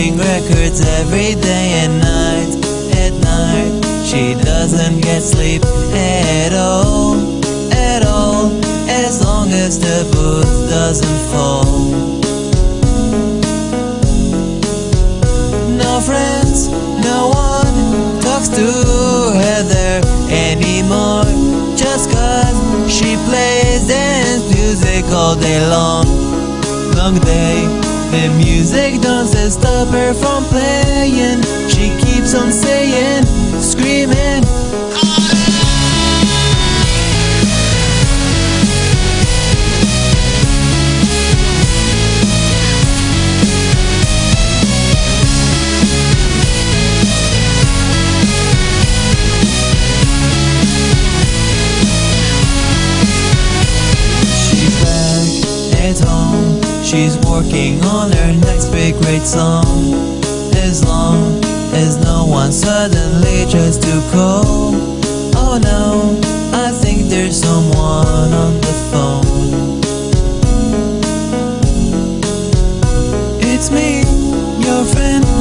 Spinning records every day and night. At night, she doesn't get sleep at all, at all. As long as the booth doesn't fall. No friends, no one talks to her there anymore. Just cause she plays dance music all day long. Long day, the music doesn't stop her from playing. She keeps on saying, She's working on her next big great song. As long as no one suddenly tries to call. Oh no, I think there's someone on the phone. It's me, your friend.